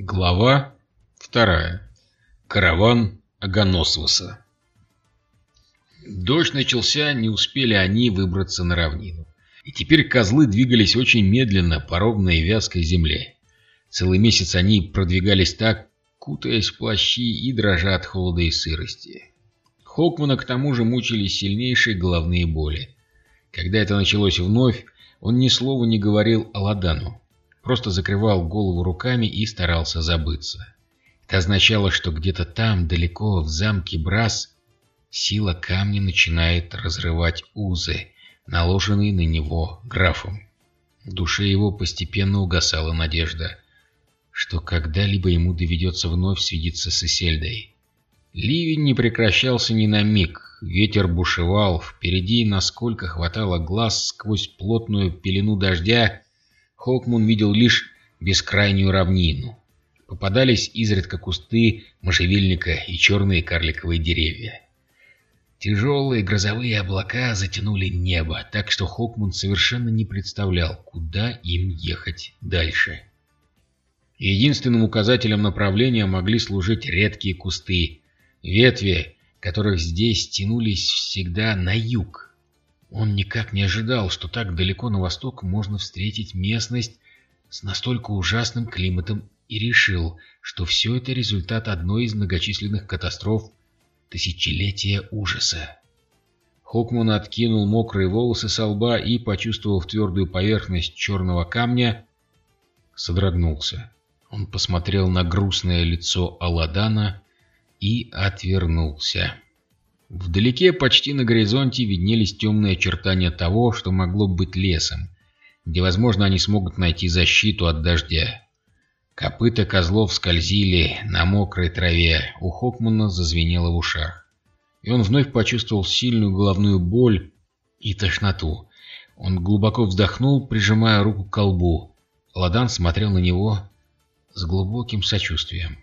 Глава вторая. Караван Аганосваса. Дождь начался, не успели они выбраться на равнину. И теперь козлы двигались очень медленно по ровной вязкой земле. Целый месяц они продвигались так, кутаясь в плащи и дрожа от холода и сырости. Хокмана к тому же мучили сильнейшие головные боли. Когда это началось вновь, он ни слова не говорил о Ладану, просто закрывал голову руками и старался забыться. Это означало, что где-то там, далеко, в замке Брас, сила камня начинает разрывать узы, наложенные на него графом. В душе его постепенно угасала надежда, что когда-либо ему доведется вновь свидеться с Исельдой. Ливень не прекращался ни на миг, ветер бушевал, впереди, насколько хватало глаз сквозь плотную пелену дождя, Хоукмун видел лишь бескрайнюю равнину. Попадались изредка кусты можжевельника и черные карликовые деревья. Тяжелые грозовые облака затянули небо, так что Хокмун совершенно не представлял, куда им ехать дальше. Единственным указателем направления могли служить редкие кусты, ветви, которых здесь тянулись всегда на юг. Он никак не ожидал, что так далеко на восток можно встретить местность с настолько ужасным климатом и решил, что все это результат одной из многочисленных катастроф тысячелетия ужаса. Хокман откинул мокрые волосы со лба и, почувствовав твердую поверхность черного камня, содрогнулся. Он посмотрел на грустное лицо Аладана и отвернулся. Вдалеке, почти на горизонте, виднелись темные очертания того, что могло быть лесом, где, возможно, они смогут найти защиту от дождя. Копыта козлов скользили на мокрой траве, у Хокмана зазвенело в ушах. И он вновь почувствовал сильную головную боль и тошноту. Он глубоко вздохнул, прижимая руку к колбу. Ладан смотрел на него с глубоким сочувствием.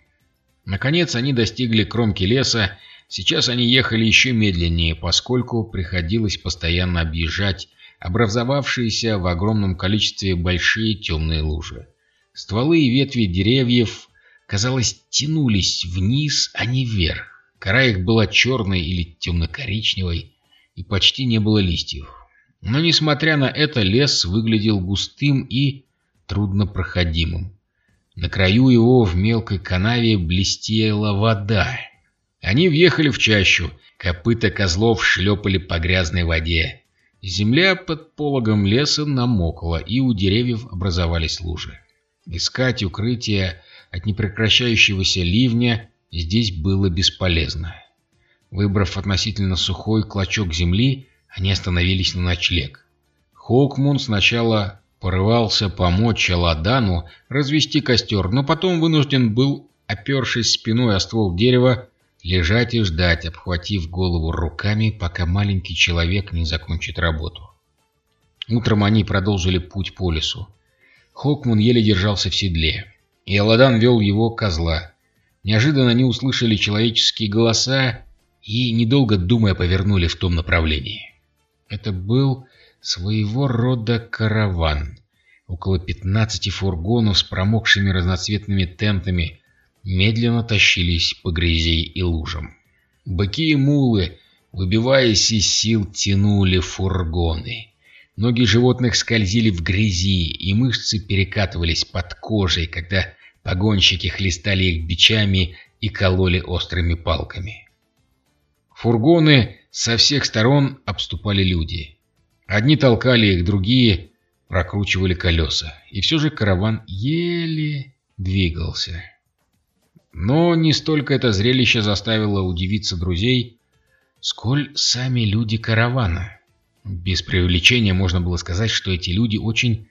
Наконец они достигли кромки леса, сейчас они ехали еще медленнее, поскольку приходилось постоянно объезжать образовавшиеся в огромном количестве большие темные лужи. Стволы и ветви деревьев, казалось, тянулись вниз, а не вверх. Кора их была черной или темно-коричневой, и почти не было листьев. Но, несмотря на это, лес выглядел густым и труднопроходимым. На краю его в мелкой канаве блестела вода. Они въехали в чащу, копыта козлов шлепали по грязной воде. Земля под пологом леса намокла, и у деревьев образовались лужи. Искать укрытие от непрекращающегося ливня здесь было бесполезно. Выбрав относительно сухой клочок земли, они остановились на ночлег. Хоукмун сначала порывался помочь Аладану развести костер, но потом вынужден был, опершись спиной о ствол дерева, лежать и ждать, обхватив голову руками, пока маленький человек не закончит работу. Утром они продолжили путь по лесу. Хокман еле держался в седле, и Аладан вел его козла. Неожиданно они услышали человеческие голоса и, недолго думая, повернули в том направлении. Это был своего рода караван. Около пятнадцати фургонов с промокшими разноцветными тентами медленно тащились по грязи и лужам. Быки и мулы, выбиваясь из сил, тянули фургоны. Ноги животных скользили в грязи, и мышцы перекатывались под кожей, когда погонщики хлестали их бичами и кололи острыми палками. Фургоны со всех сторон обступали люди. Одни толкали их, другие прокручивали колеса. И все же караван еле двигался. Но не столько это зрелище заставило удивиться друзей, сколь сами люди каравана. Без преувеличения можно было сказать, что эти люди очень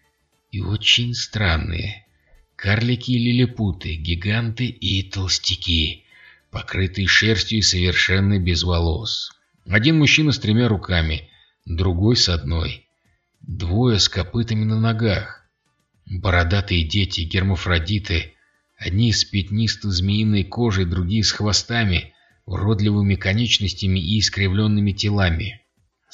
и очень странные. Карлики и лилипуты, гиганты и толстяки, покрытые шерстью и совершенно без волос. Один мужчина с тремя руками, другой с одной. Двое с копытами на ногах. Бородатые дети, гермафродиты, одни с пятнистой змеиной кожей, другие с хвостами, уродливыми конечностями и искривленными телами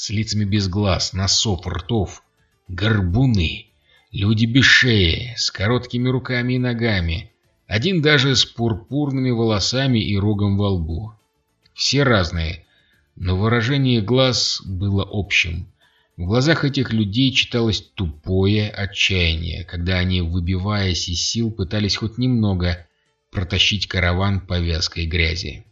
с лицами без глаз, носов, ртов, горбуны, люди без шеи, с короткими руками и ногами, Один даже с пурпурными волосами и рогом во лбу. Все разные, но выражение глаз было общим. В глазах этих людей читалось тупое отчаяние, когда они, выбиваясь из сил, пытались хоть немного протащить караван по вязкой грязи.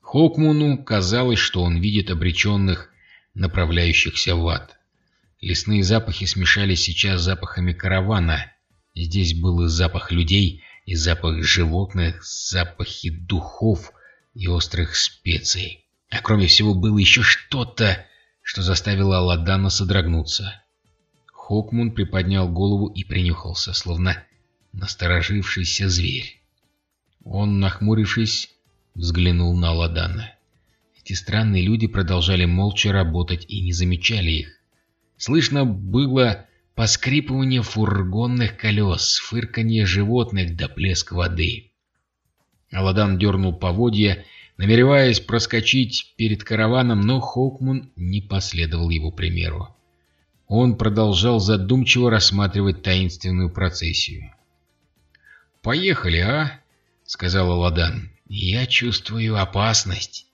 Хокмуну казалось, что он видит обреченных, направляющихся в ад. Лесные запахи смешались сейчас с запахами каравана. Здесь был и запах людей, и запах животных, запахи духов и острых специй. А кроме всего было еще что-то, что заставило Алладана содрогнуться. Хокмун приподнял голову и принюхался, словно насторожившийся зверь. Он, нахмурившись, взглянул на Алладана. Эти странные люди продолжали молча работать и не замечали их. Слышно было поскрипывание фургонных колес, фырканье животных до плеск воды. Аладан дернул поводья, намереваясь проскочить перед караваном, но Хоукмун не последовал его примеру. Он продолжал задумчиво рассматривать таинственную процессию. «Поехали, а?» — сказал Аладан. «Я чувствую опасность».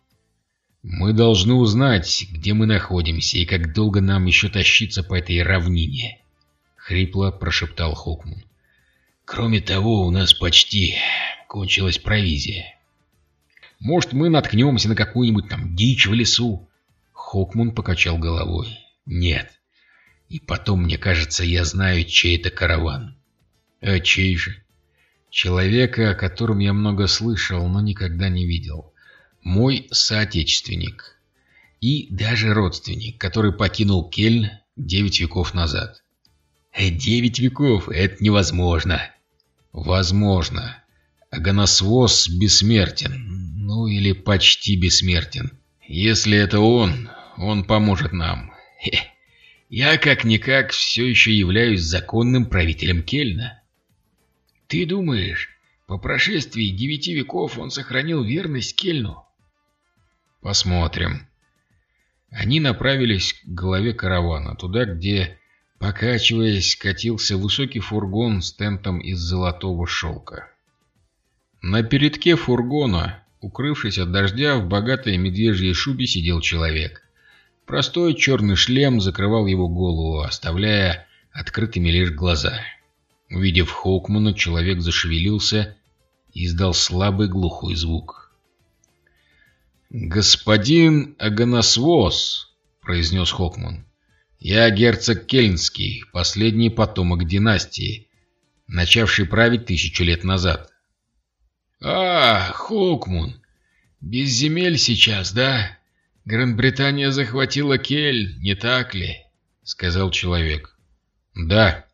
Мы должны узнать, где мы находимся и как долго нам еще тащиться по этой равнине. Хрипло прошептал Хокман. Кроме того, у нас почти кончилась провизия. Может, мы наткнемся на какую-нибудь там дичь в лесу? Хокман покачал головой. Нет. И потом, мне кажется, я знаю, чей это караван. А чей же? Человека, о котором я много слышал, но никогда не видел мой соотечественник и даже родственник, который покинул Кельн девять веков назад. Э, девять веков — это невозможно. Возможно. Агоносвоз бессмертен. Ну или почти бессмертен. Если это он, он поможет нам. Хе. Я как-никак все еще являюсь законным правителем Кельна. Ты думаешь, по прошествии девяти веков он сохранил верность Кельну? Посмотрим. Они направились к голове каравана, туда, где, покачиваясь, катился высокий фургон с тентом из золотого шелка. На передке фургона, укрывшись от дождя, в богатой медвежьей шубе сидел человек. Простой черный шлем закрывал его голову, оставляя открытыми лишь глаза. Увидев Хоукмана, человек зашевелился и издал слабый глухой звук. «Господин Аганасвос», — произнес Хокман, — «я герцог Кельнский, последний потомок династии, начавший править тысячу лет назад». «А, Хокмун, без земель сейчас, да? Гран-Британия захватила Кель, не так ли?» — сказал человек. «Да».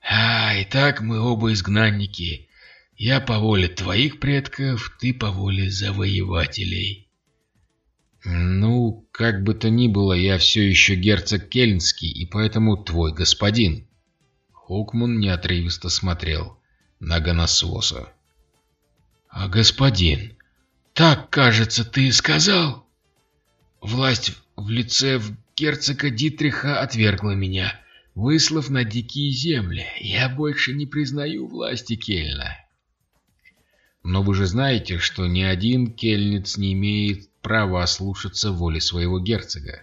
«А, и так мы оба изгнанники, я по воле твоих предков, ты по воле завоевателей. Ну, как бы то ни было, я все еще герцог Кельнский, и поэтому твой господин. Хокман неотрывисто смотрел на Ганасвоса. А господин, так, кажется, ты сказал? Власть в лице герцога Дитриха отвергла меня, выслав на дикие земли. Я больше не признаю власти Кельна. Но вы же знаете, что ни один кельниц не имеет права ослушаться воли своего герцога.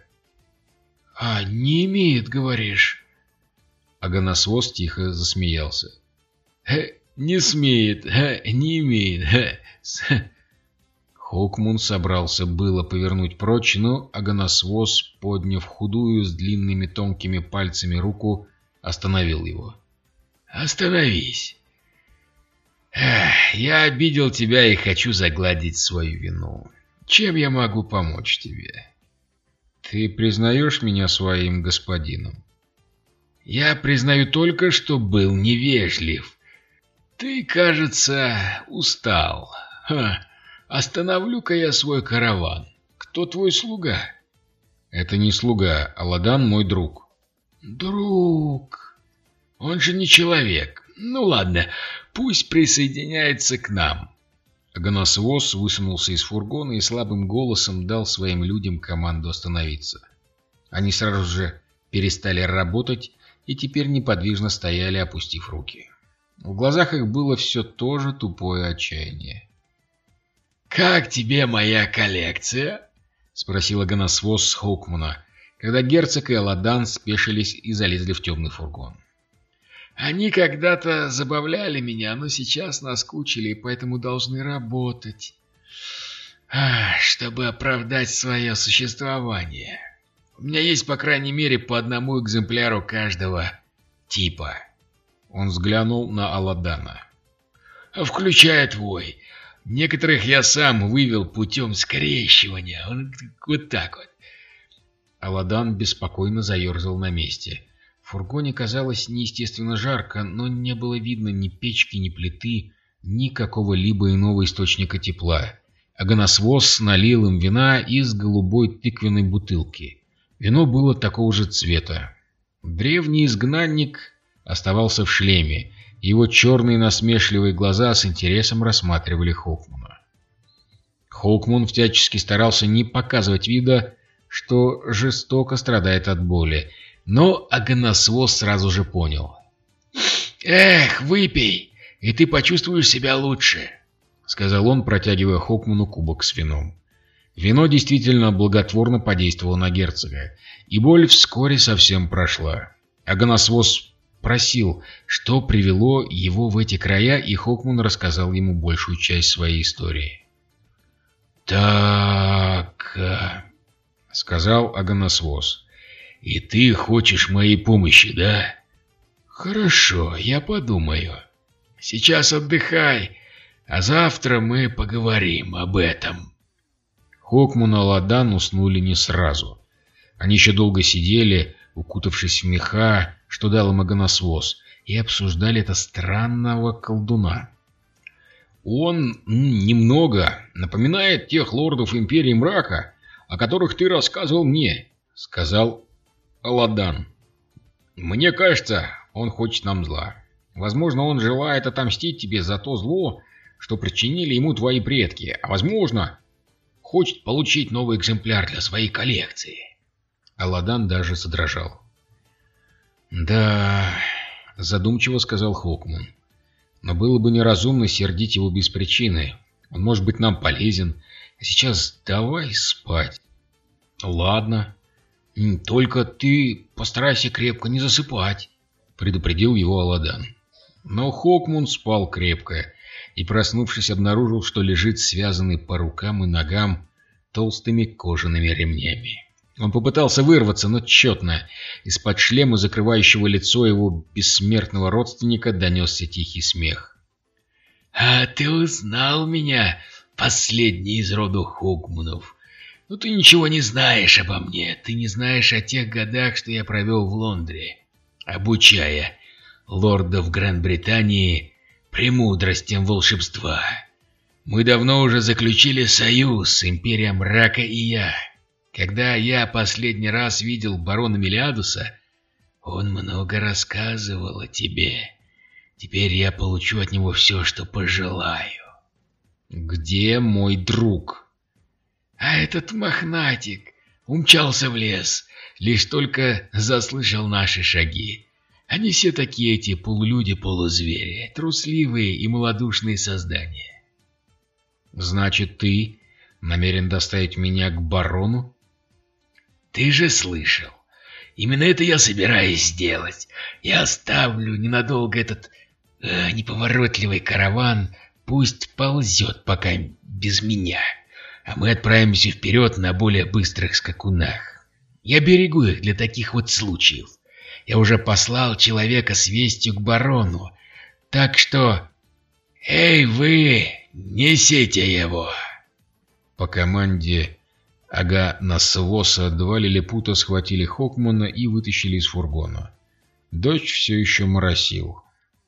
— А, не имеет, говоришь? Аганасвоз тихо засмеялся. «Э, — Не смеет, не имеет. Хокмун собрался было повернуть прочь, но Аганасвоз, подняв худую с длинными тонкими пальцами руку, остановил его. «Остановись! Эх, я обидел тебя и хочу загладить свою вину. Чем я могу помочь тебе? Ты признаешь меня своим господином? Я признаю только, что был невежлив. Ты, кажется, устал. Ха. Остановлю-ка я свой караван. Кто твой слуга? Это не слуга, а Ладан мой друг. Друг? Он же не человек. Ну ладно, пусть присоединяется к нам. Агоносвоз высунулся из фургона и слабым голосом дал своим людям команду остановиться. Они сразу же перестали работать и теперь неподвижно стояли, опустив руки. В глазах их было все то же тупое отчаяние. «Как тебе моя коллекция?» — спросила Гоносвоз с Хоукмана, когда герцог и Аладан спешились и залезли в темный фургон. «Они когда-то забавляли меня, но сейчас наскучили, и поэтому должны работать, чтобы оправдать свое существование. У меня есть, по крайней мере, по одному экземпляру каждого типа». Он взглянул на Аладана. «Включая твой. Некоторых я сам вывел путем скрещивания. Вот так вот. Аладан беспокойно заерзал на месте. В фургоне казалось неестественно жарко, но не было видно ни печки, ни плиты, ни какого-либо иного источника тепла. Агоносвоз налил им вина из голубой тыквенной бутылки. Вино было такого же цвета. Древний изгнанник оставался в шлеме, его черные насмешливые глаза с интересом рассматривали Хоукмана. Хоукман всячески старался не показывать вида, что жестоко страдает от боли, но Агоносвоз сразу же понял. «Эх, выпей, и ты почувствуешь себя лучше», — сказал он, протягивая Хокману кубок с вином. Вино действительно благотворно подействовало на герцога, и боль вскоре совсем прошла. Агоносвоз просил, что привело его в эти края, и Хокман рассказал ему большую часть своей истории. «Так...» — сказал Агоносвоз. «И ты хочешь моей помощи, да?» «Хорошо, я подумаю. Сейчас отдыхай, а завтра мы поговорим об этом». Хокман и Ладан уснули не сразу. Они еще долго сидели, укутавшись в меха, что дал им Агоносвоз, и обсуждали это странного колдуна. «Он немного напоминает тех лордов Империи Мрака, о которых ты рассказывал мне», — сказал Аладан. «Мне кажется, он хочет нам зла. Возможно, он желает отомстить тебе за то зло, что причинили ему твои предки, а возможно, хочет получить новый экземпляр для своей коллекции». Аладан даже задрожал. «Да...» — задумчиво сказал Хокман. «Но было бы неразумно сердить его без причины. Он может быть нам полезен. А сейчас давай спать». «Ладно. Только ты постарайся крепко не засыпать», — предупредил его Аладан. Но Хокмун спал крепко и, проснувшись, обнаружил, что лежит связанный по рукам и ногам толстыми кожаными ремнями. Он попытался вырваться, но тщетно. Из-под шлема, закрывающего лицо его бессмертного родственника, донесся тихий смех. «А ты узнал меня, последний из рода Хогманов? Ну ты ничего не знаешь обо мне, ты не знаешь о тех годах, что я провел в Лондре, обучая лордов Гран-Британии премудростям волшебства. Мы давно уже заключили союз с Империей Мрака и я». Когда я последний раз видел барона Мелиадуса, он много рассказывал о тебе. Теперь я получу от него все, что пожелаю. Где мой друг? А этот мохнатик умчался в лес, лишь только заслышал наши шаги. Они все такие эти полулюди-полузвери, трусливые и малодушные создания. Значит, ты намерен доставить меня к барону? Ты же слышал. Именно это я собираюсь сделать. Я оставлю ненадолго этот э, неповоротливый караван, пусть ползет пока без меня, а мы отправимся вперед на более быстрых скакунах. Я берегу их для таких вот случаев. Я уже послал человека с вестью к барону, так что... Эй, вы, несите его!» По команде Ага Насвоса два лилипута схватили Хокмана и вытащили из фургона. Дождь все еще моросил.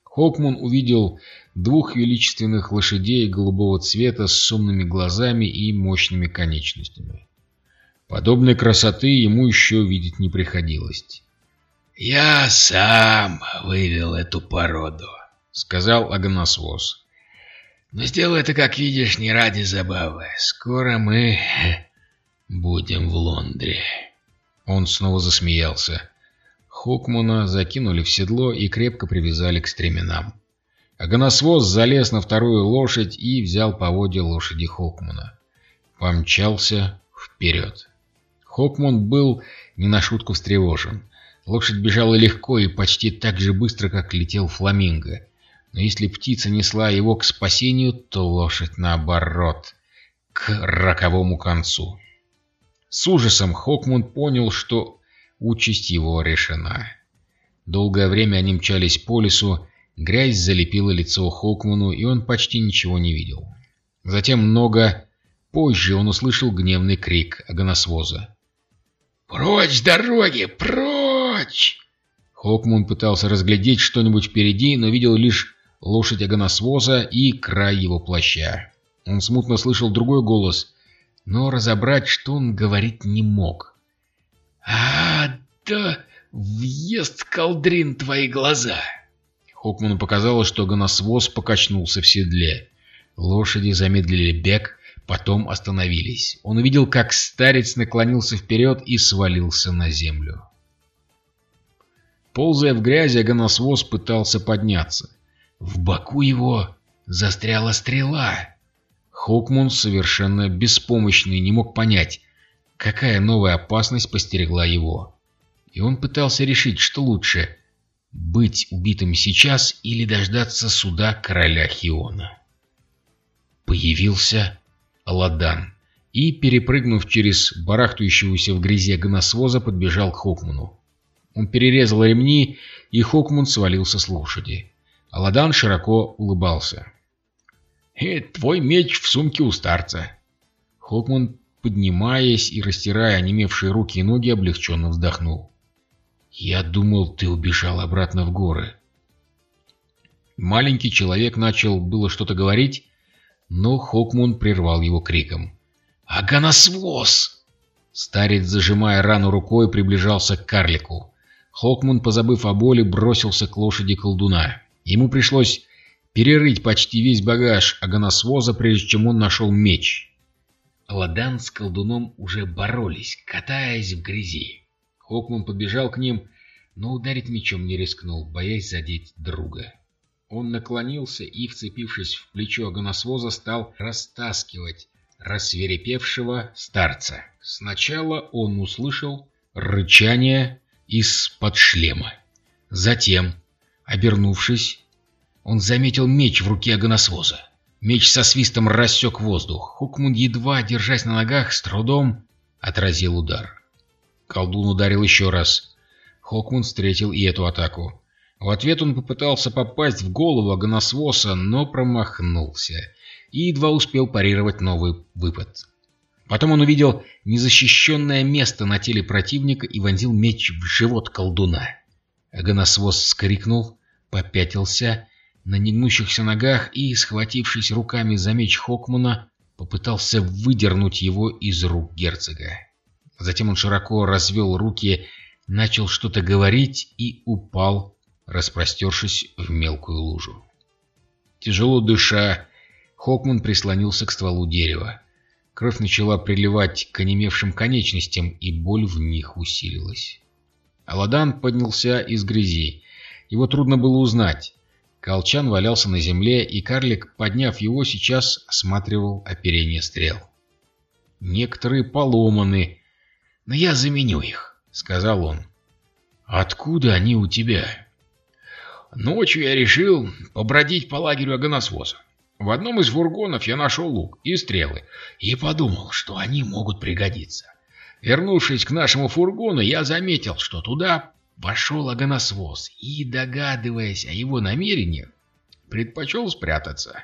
Хокман увидел двух величественных лошадей голубого цвета с сумными глазами и мощными конечностями. Подобной красоты ему еще видеть не приходилось. «Я сам вывел эту породу», — сказал Агносвоз. «Но сделал это, как видишь, не ради забавы. Скоро мы будем в Лондре». Он снова засмеялся. Хокмана закинули в седло и крепко привязали к стременам. Агоносвоз залез на вторую лошадь и взял поводья лошади Хокмана. Помчался вперед. Хокман был не на шутку встревожен. Лошадь бежала легко и почти так же быстро, как летел фламинго. Но если птица несла его к спасению, то лошадь наоборот, к роковому концу. С ужасом Хокман понял, что участь его решена. Долгое время они мчались по лесу, грязь залепила лицо Хокману, и он почти ничего не видел. Затем много позже он услышал гневный крик агоносвоза. «Прочь с дороги! Прочь!» Хокмун пытался разглядеть что-нибудь впереди, но видел лишь лошадь агоносвоза и край его плаща. Он смутно слышал другой голос, но разобрать, что он говорит, не мог. «А, да, въест колдрин твои глаза!» Хокману показалось, что гоносвоз покачнулся в седле. Лошади замедлили бег, потом остановились. Он увидел, как старец наклонился вперед и свалился на землю. Ползая в грязи, гоносвоз пытался подняться. В боку его застряла стрела. Хокмун, совершенно беспомощный, не мог понять, какая новая опасность постерегла его. И он пытался решить, что лучше — быть убитым сейчас или дождаться суда короля Хиона. Появился Ладан и, перепрыгнув через барахтающегося в грязи гносвоза, подбежал к Хокману. Он перерезал ремни, и Хокмун свалился с лошади. Аладан широко улыбался. «Это твой меч в сумке у старца». Хокман, поднимаясь и растирая онемевшие руки и ноги, облегченно вздохнул. «Я думал, ты убежал обратно в горы». Маленький человек начал было что-то говорить, но Хокмун прервал его криком. «Аганасвоз!» Старец, зажимая рану рукой, приближался к карлику. Хокмун, позабыв о боли, бросился к лошади колдуна. Ему пришлось перерыть почти весь багаж Аганасвоза, прежде чем он нашел меч. Ладан с колдуном уже боролись, катаясь в грязи. Хокмун подбежал к ним, но ударить мечом не рискнул, боясь задеть друга. Он наклонился и, вцепившись в плечо огоносвоза, стал растаскивать рассверепевшего старца. Сначала он услышал рычание из-под шлема. Затем, обернувшись, он заметил меч в руке огоносвоза. Меч со свистом рассек воздух. Хукмунд, едва держась на ногах, с трудом отразил удар. Колдун ударил еще раз. Хокмунд встретил и эту атаку. В ответ он попытался попасть в голову Агоносвоса, но промахнулся и едва успел парировать новый выпад. Потом он увидел незащищенное место на теле противника и вонзил меч в живот колдуна. Агоносвос скрикнул, попятился на негнущихся ногах и, схватившись руками за меч Хокмана, попытался выдернуть его из рук герцога. Затем он широко развел руки, начал что-то говорить и упал распростершись в мелкую лужу. Тяжело дыша, Хокман прислонился к стволу дерева. Кровь начала приливать к онемевшим конечностям, и боль в них усилилась. Аладан поднялся из грязи. Его трудно было узнать. Колчан валялся на земле, и карлик, подняв его, сейчас осматривал оперение стрел. «Некоторые поломаны, но я заменю их», — сказал он. «Откуда они у тебя?» Ночью я решил побродить по лагерю Агоносвоза. В одном из фургонов я нашел лук и стрелы и подумал, что они могут пригодиться. Вернувшись к нашему фургону, я заметил, что туда вошел Агоносвоз и, догадываясь о его намерениях, предпочел спрятаться.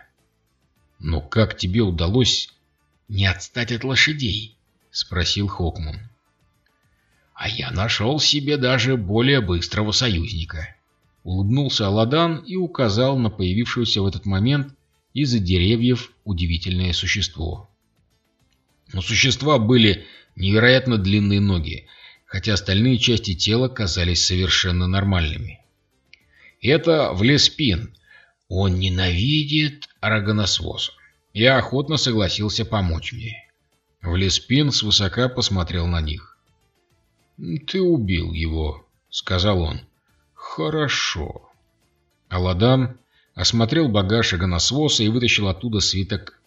«Но как тебе удалось не отстать от лошадей?» — спросил Хокман. «А я нашел себе даже более быстрого союзника». Улыбнулся Аладан и указал на появившееся в этот момент из-за деревьев удивительное существо. У существа были невероятно длинные ноги, хотя остальные части тела казались совершенно нормальными. Это Влеспин. Он ненавидит Арагоносвоса. Я охотно согласился помочь мне. Влеспин свысока посмотрел на них. «Ты убил его», — сказал он. Хорошо. Аладан осмотрел багаж Аганосвоса и вытащил оттуда свиток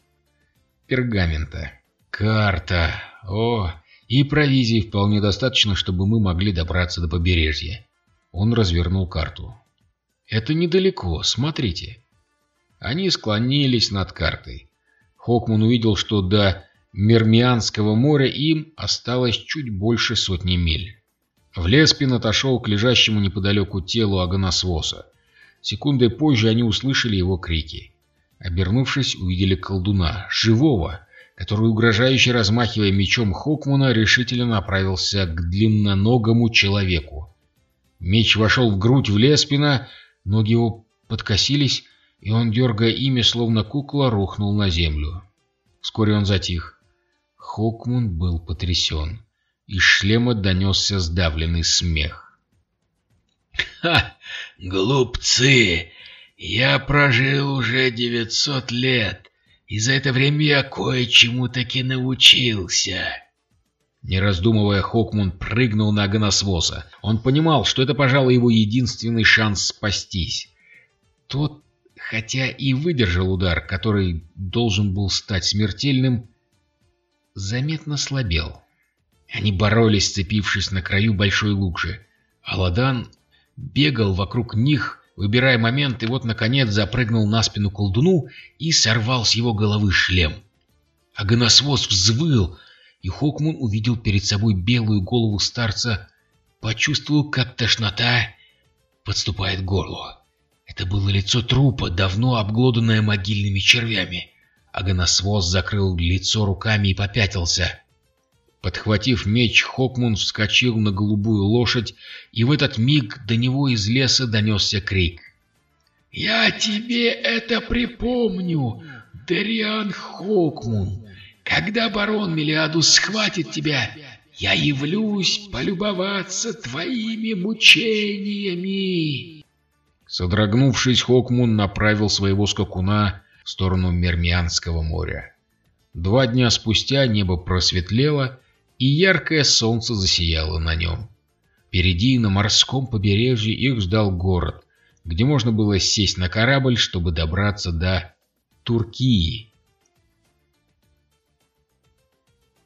пергамента. Карта. О, и провизии вполне достаточно, чтобы мы могли добраться до побережья. Он развернул карту. Это недалеко, смотрите. Они склонились над картой. Хокман увидел, что до Мермианского моря им осталось чуть больше сотни миль. В Леспин отошел к лежащему неподалеку телу Аганосвоса. Секундой позже они услышали его крики. Обернувшись, увидели колдуна, живого, который, угрожающе размахивая мечом Хокмана, решительно направился к длинноногому человеку. Меч вошел в грудь в Леспина, ноги его подкосились, и он, дергая ими, словно кукла, рухнул на землю. Вскоре он затих. Хокмун был потрясен. Из шлема донесся сдавленный смех. «Ха! Глупцы! Я прожил уже девятьсот лет, и за это время я кое-чему таки научился!» Не раздумывая, Хокмун прыгнул на Агоносвоса. Он понимал, что это, пожалуй, его единственный шанс спастись. Тот, хотя и выдержал удар, который должен был стать смертельным, заметно слабел. Они боролись, сцепившись на краю большой лужи. Аладан бегал вокруг них, выбирая момент, и вот, наконец, запрыгнул на спину колдуну и сорвал с его головы шлем. Агоносвоз взвыл, и Хокмун увидел перед собой белую голову старца, почувствовал, как тошнота подступает к горлу. Это было лицо трупа, давно обглоданное могильными червями. Агоносвоз закрыл лицо руками и попятился. Подхватив меч, Хокмун вскочил на голубую лошадь, и в этот миг до него из леса донесся крик. «Я тебе это припомню, Дариан Хокмун! Когда барон Мелиадус схватит тебя, я явлюсь полюбоваться твоими мучениями!» Содрогнувшись, Хокмун направил своего скакуна в сторону Мермианского моря. Два дня спустя небо просветлело, и яркое солнце засияло на нем. Впереди, на морском побережье, их ждал город, где можно было сесть на корабль, чтобы добраться до Туркии.